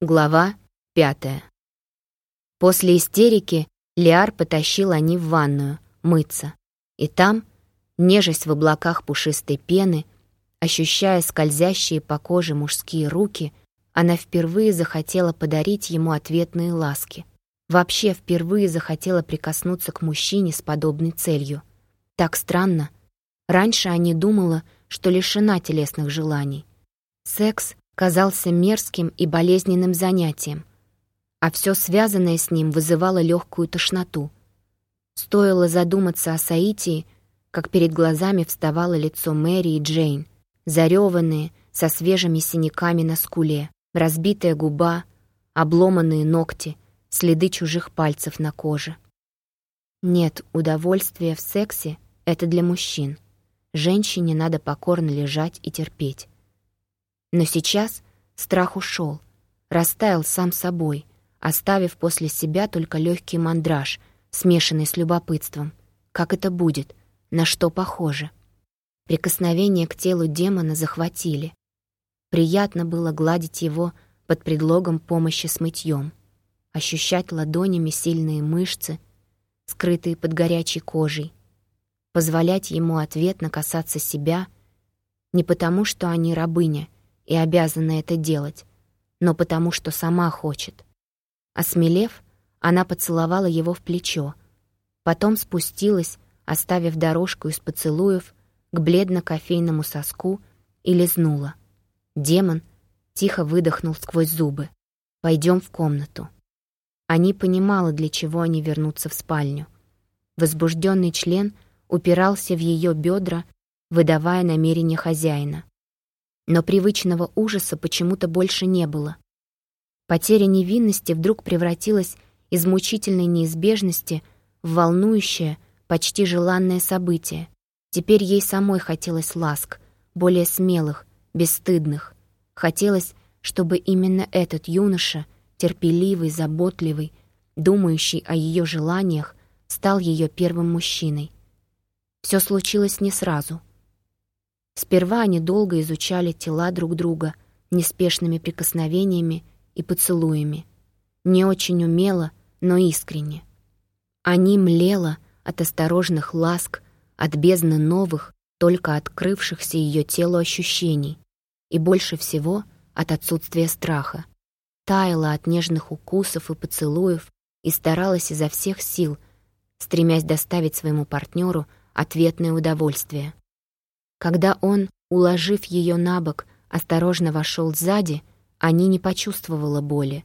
Глава пятая. После истерики Лиар потащил они в ванную мыться. И там, нежесть в облаках пушистой пены, ощущая скользящие по коже мужские руки, она впервые захотела подарить ему ответные ласки. Вообще впервые захотела прикоснуться к мужчине с подобной целью. Так странно. Раньше они думала, что лишена телесных желаний. Секс казался мерзким и болезненным занятием, а все связанное с ним вызывало легкую тошноту. Стоило задуматься о Саитии, как перед глазами вставало лицо Мэри и Джейн, зареванные, со свежими синяками на скуле, разбитая губа, обломанные ногти, следы чужих пальцев на коже. Нет, удовольствие в сексе — это для мужчин. Женщине надо покорно лежать и терпеть. Но сейчас страх ушел, растаял сам собой, оставив после себя только легкий мандраж, смешанный с любопытством. Как это будет? На что похоже? Прикосновение к телу демона захватили. Приятно было гладить его под предлогом помощи с мытьем, ощущать ладонями сильные мышцы, скрытые под горячей кожей, позволять ему ответно касаться себя не потому, что они рабыня — и обязана это делать, но потому что сама хочет. Осмелев, она поцеловала его в плечо, потом спустилась, оставив дорожку из поцелуев к бледно-кофейному соску и лизнула. Демон тихо выдохнул сквозь зубы. Пойдем в комнату». Они понимала, для чего они вернутся в спальню. Возбужденный член упирался в ее бедра, выдавая намерение хозяина. Но привычного ужаса почему-то больше не было. Потеря невинности вдруг превратилась из мучительной неизбежности в волнующее, почти желанное событие. Теперь ей самой хотелось ласк, более смелых, бесстыдных. Хотелось, чтобы именно этот юноша, терпеливый, заботливый, думающий о ее желаниях, стал ее первым мужчиной. Все случилось не сразу — Сперва они долго изучали тела друг друга неспешными прикосновениями и поцелуями. Не очень умело, но искренне. Они млела от осторожных ласк, от бездны новых, только открывшихся ее телу ощущений, и больше всего от отсутствия страха. Таяла от нежных укусов и поцелуев и старалась изо всех сил, стремясь доставить своему партнеру ответное удовольствие. Когда он, уложив ее на бок, осторожно вошел сзади, они не почувствовала боли.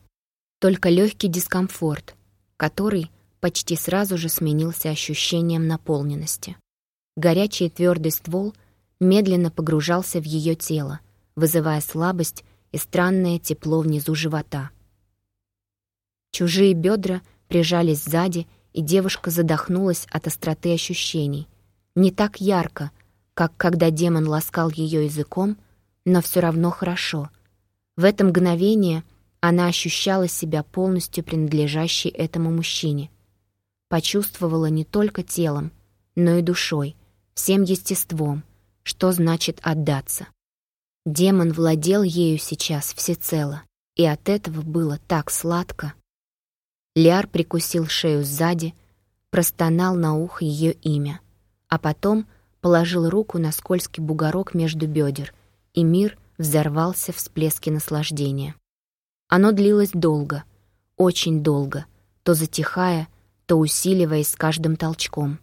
Только легкий дискомфорт, который почти сразу же сменился ощущением наполненности. Горячий твердый ствол медленно погружался в ее тело, вызывая слабость и странное тепло внизу живота. Чужие бедра прижались сзади, и девушка задохнулась от остроты ощущений. Не так ярко — как когда демон ласкал ее языком, но все равно хорошо. В это мгновение она ощущала себя полностью принадлежащей этому мужчине. Почувствовала не только телом, но и душой, всем естеством, что значит отдаться. Демон владел ею сейчас всецело, и от этого было так сладко. Ляр прикусил шею сзади, простонал на ухо ее имя, а потом — положил руку на скользкий бугорок между бедер, и мир взорвался в всплеске наслаждения. Оно длилось долго, очень долго, то затихая, то усиливаясь с каждым толчком.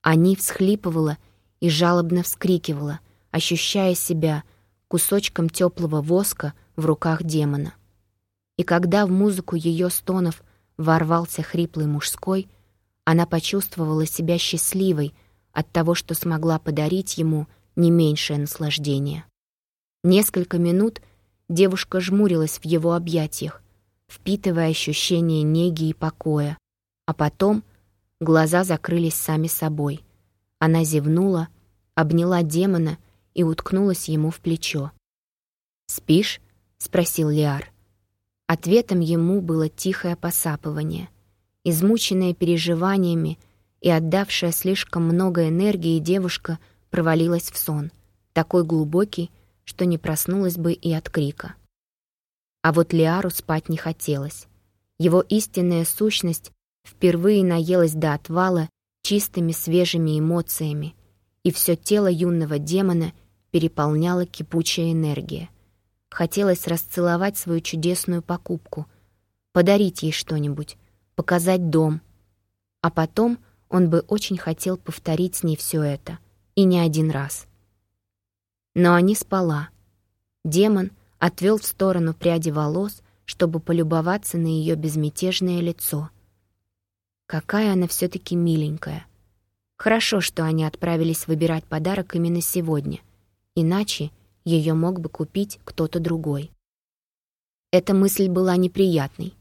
Они всхлипывала и жалобно вскрикивала, ощущая себя кусочком теплого воска в руках демона. И когда в музыку ее стонов ворвался хриплый мужской, она почувствовала себя счастливой, от того, что смогла подарить ему не меньшее наслаждение. Несколько минут девушка жмурилась в его объятиях, впитывая ощущение неги и покоя, а потом глаза закрылись сами собой. Она зевнула, обняла демона и уткнулась ему в плечо. «Спишь?» — спросил Лиар. Ответом ему было тихое посапывание. Измученное переживаниями, и отдавшая слишком много энергии девушка провалилась в сон, такой глубокий, что не проснулась бы и от крика. А вот Лиару спать не хотелось. Его истинная сущность впервые наелась до отвала чистыми свежими эмоциями, и все тело юного демона переполняла кипучая энергия. Хотелось расцеловать свою чудесную покупку, подарить ей что-нибудь, показать дом. А потом он бы очень хотел повторить с ней все это, и не один раз. Но они спала. Демон отвел в сторону пряди волос, чтобы полюбоваться на ее безмятежное лицо. Какая она все таки миленькая. Хорошо, что они отправились выбирать подарок именно сегодня, иначе ее мог бы купить кто-то другой. Эта мысль была неприятной.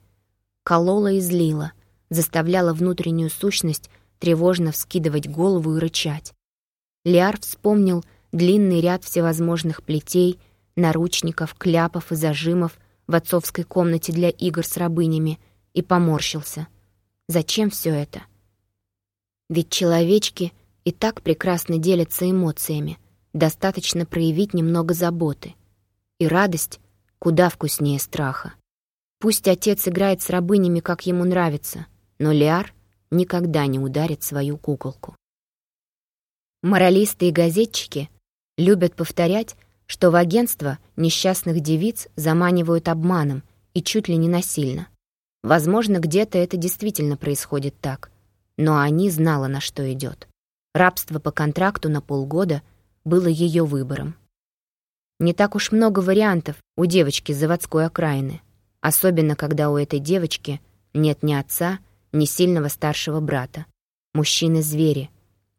Колола и злила, заставляла внутреннюю сущность тревожно вскидывать голову и рычать. Лиар вспомнил длинный ряд всевозможных плетей, наручников, кляпов и зажимов в отцовской комнате для игр с рабынями и поморщился. Зачем все это? Ведь человечки и так прекрасно делятся эмоциями, достаточно проявить немного заботы. И радость куда вкуснее страха. Пусть отец играет с рабынями, как ему нравится, но Лиар никогда не ударит свою куколку. Моралисты и газетчики любят повторять, что в агентство несчастных девиц заманивают обманом и чуть ли не насильно. Возможно, где-то это действительно происходит так. Но Ани знала, на что идет. Рабство по контракту на полгода было ее выбором. Не так уж много вариантов у девочки заводской окраины, особенно когда у этой девочки нет ни отца, ни сильного старшего брата. Мужчины-звери.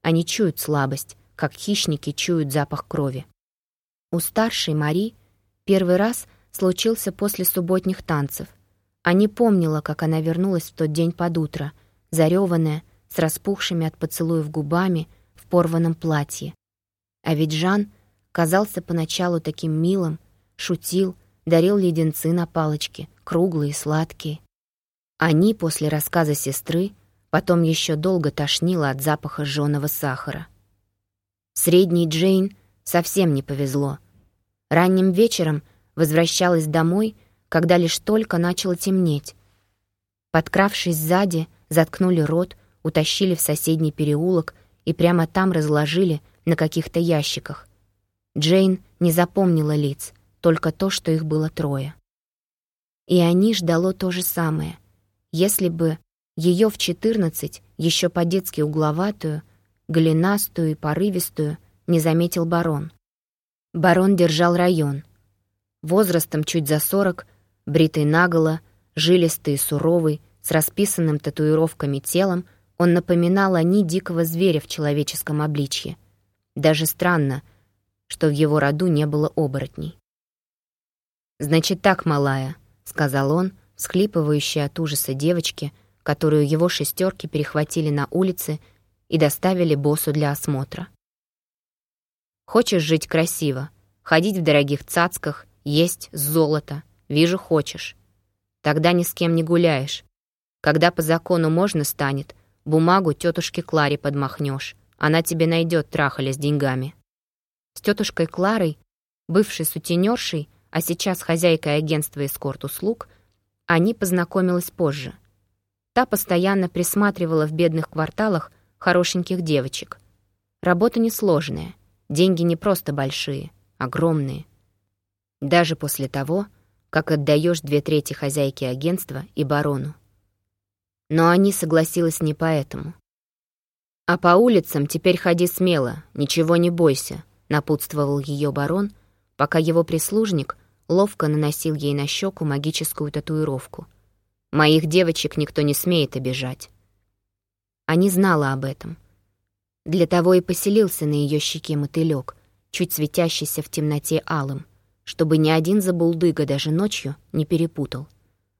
Они чуют слабость, как хищники чуют запах крови. У старшей Мари первый раз случился после субботних танцев. Ани помнила, как она вернулась в тот день под утро, зареванная, с распухшими от поцелуев губами, в порванном платье. А ведь Жан казался поначалу таким милым, шутил, дарил леденцы на палочке, круглые, сладкие. Они после рассказа сестры потом еще долго тошнило от запаха жжёного сахара. Средней Джейн совсем не повезло. Ранним вечером возвращалась домой, когда лишь только начало темнеть. Подкравшись сзади, заткнули рот, утащили в соседний переулок и прямо там разложили на каких-то ящиках. Джейн не запомнила лиц, только то, что их было трое. И они ждало то же самое. Если бы ее в четырнадцать, еще по-детски угловатую, голенастую и порывистую, не заметил барон. Барон держал район. Возрастом чуть за сорок, бритый наголо, жилистый и суровый, с расписанным татуировками телом, он напоминал они дикого зверя в человеческом обличье. Даже странно, что в его роду не было оборотней. «Значит так, малая», — сказал он, всхлипывающая от ужаса девочки, которую его шестерки перехватили на улице и доставили боссу для осмотра. «Хочешь жить красиво, ходить в дорогих цацках, есть золото? Вижу, хочешь. Тогда ни с кем не гуляешь. Когда по закону можно станет, Бумагу тетушке Кларе подмахнешь. Она тебе найдет трахаля с деньгами. С тетушкой Кларой, бывшей сутенершей, а сейчас хозяйкой агентства эскорт-услуг, они познакомилась позже. Та постоянно присматривала в бедных кварталах хорошеньких девочек. Работа несложная, деньги не просто большие, огромные. Даже после того, как отдаешь две трети хозяйки агентства и барону. Но Ани согласилась не поэтому. «А по улицам теперь ходи смело, ничего не бойся», — напутствовал ее барон, пока его прислужник ловко наносил ей на щеку магическую татуировку. «Моих девочек никто не смеет обижать». Ани знала об этом. Для того и поселился на ее щеке мотылек, чуть светящийся в темноте алым, чтобы ни один забулдыга даже ночью не перепутал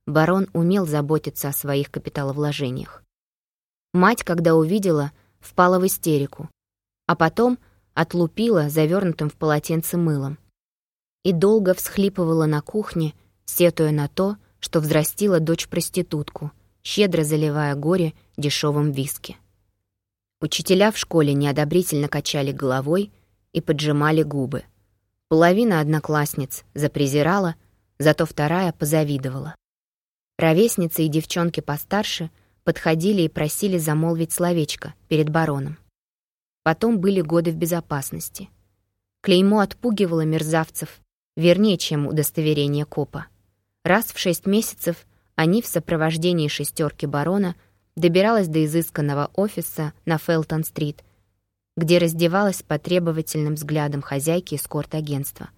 барон умел заботиться о своих капиталовложениях. Мать, когда увидела, впала в истерику, а потом отлупила завернутым в полотенце мылом и долго всхлипывала на кухне, сетуя на то, что взрастила дочь-проститутку, щедро заливая горе дешевым виски. Учителя в школе неодобрительно качали головой и поджимали губы. Половина одноклассниц запрезирала, зато вторая позавидовала. Ровесницы и девчонки постарше подходили и просили замолвить словечко перед бароном. Потом были годы в безопасности. Клеймо отпугивало мерзавцев, вернее, чем удостоверение копа. Раз в шесть месяцев они в сопровождении шестерки барона добиралась до изысканного офиса на Фелтон-стрит, где раздевалась под требовательным взглядом хозяйки эскорт-агентства.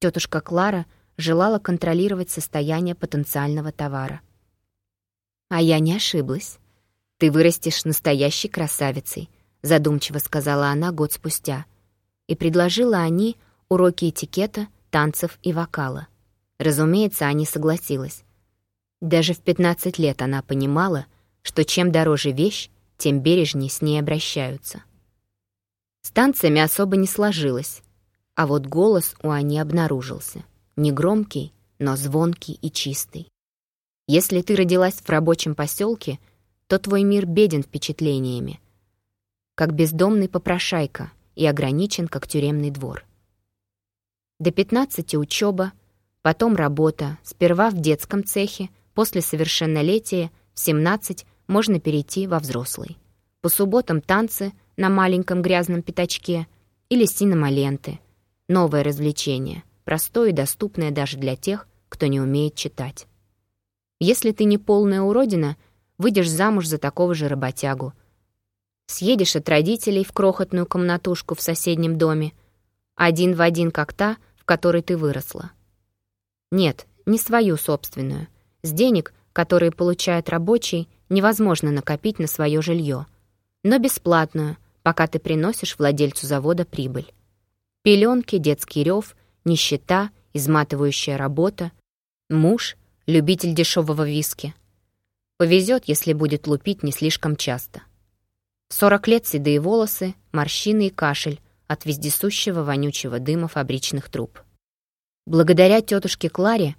Тетушка Клара желала контролировать состояние потенциального товара. «А я не ошиблась. Ты вырастешь настоящей красавицей», задумчиво сказала она год спустя, и предложила они уроки этикета, танцев и вокала. Разумеется, Аня согласилась. Даже в 15 лет она понимала, что чем дороже вещь, тем бережнее с ней обращаются. С танцами особо не сложилось, а вот голос у Ани обнаружился. Негромкий, но звонкий и чистый. Если ты родилась в рабочем поселке, то твой мир беден впечатлениями, как бездомный попрошайка и ограничен, как тюремный двор. До 15 учеба, Потом работа, сперва в детском цехе, после совершеннолетия в 17 можно перейти во взрослый. По субботам танцы на маленьком грязном пятачке или синемаленты. Новое развлечение, простое и доступное даже для тех, кто не умеет читать. Если ты не полная уродина, выйдешь замуж за такого же работягу. Съедешь от родителей в крохотную комнатушку в соседнем доме, один в один как та, в которой ты выросла. Нет, не свою собственную. С денег, которые получает рабочий, невозможно накопить на свое жилье. Но бесплатную, пока ты приносишь владельцу завода прибыль. Пеленки, детский рев, нищета, изматывающая работа, муж, любитель дешевого виски. Повезет, если будет лупить не слишком часто. В 40 лет седые волосы, морщины и кашель от вездесущего вонючего дыма фабричных труб. Благодаря тетушке Кларе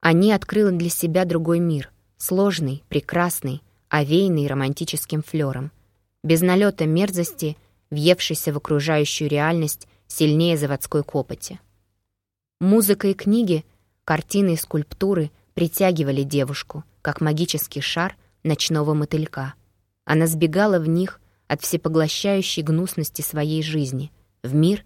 они открыла для себя другой мир, сложный, прекрасный, овеянный романтическим флером, без налета мерзости, въевшийся в окружающую реальность сильнее заводской копоти. Музыка и книги, картины и скульптуры притягивали девушку, как магический шар ночного мотылька. Она сбегала в них от всепоглощающей гнусности своей жизни, в мир,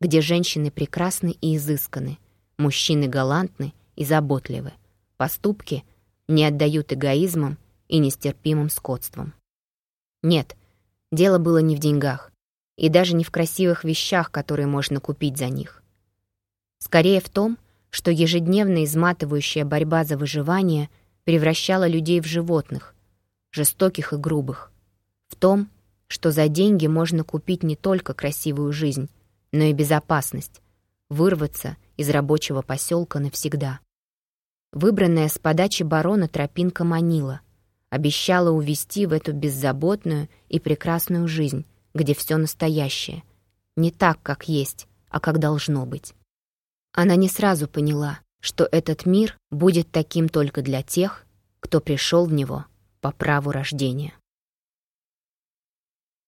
где женщины прекрасны и изысканы — Мужчины галантны и заботливы. Поступки не отдают эгоизмом и нестерпимым скотством. Нет, дело было не в деньгах и даже не в красивых вещах, которые можно купить за них. Скорее в том, что ежедневно изматывающая борьба за выживание превращала людей в животных, жестоких и грубых. В том, что за деньги можно купить не только красивую жизнь, но и безопасность, вырваться из рабочего поселка навсегда. Выбранная с подачи барона тропинка манила, обещала увести в эту беззаботную и прекрасную жизнь, где все настоящее. Не так, как есть, а как должно быть. Она не сразу поняла, что этот мир будет таким только для тех, кто пришел в него по праву рождения.